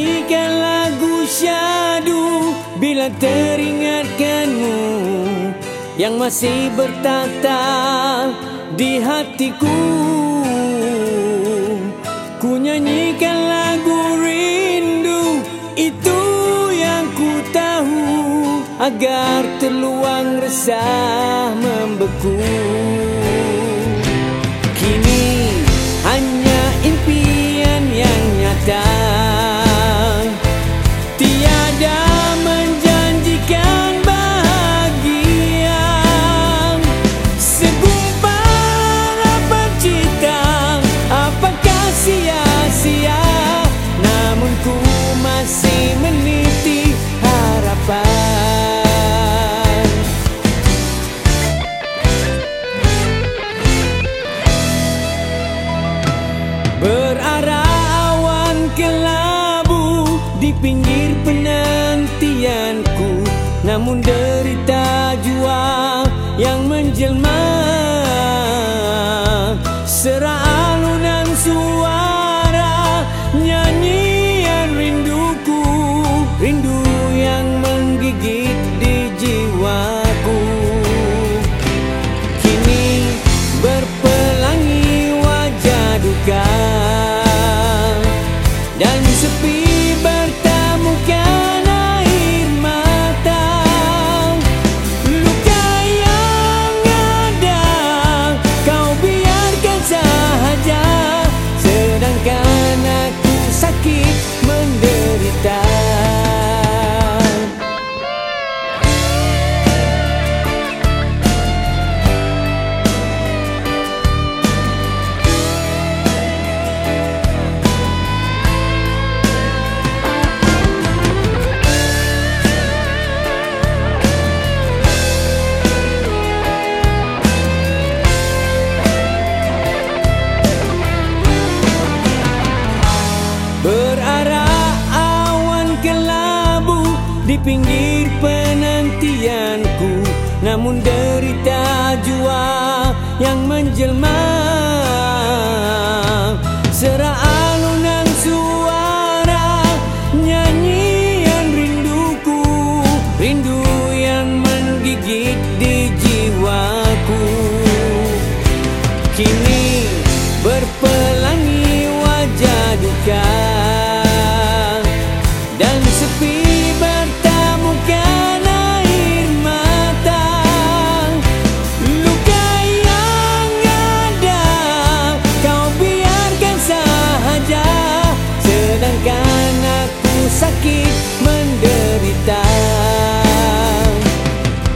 nyanyikan lagu syadu Bila teringatkanmu Yang masih bertata di hatiku. Ku nyanyikan lagu rindu Itu yang ku tahu Agar terluang resah membeku. Pinggir penantianku. Namun derita jua yang menjelma. Serah pinggir penantianku Namun derita jua yang menjelma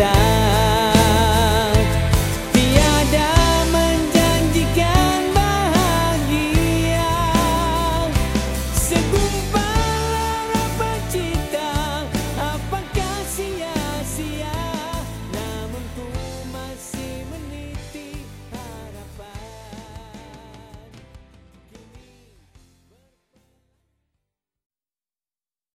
た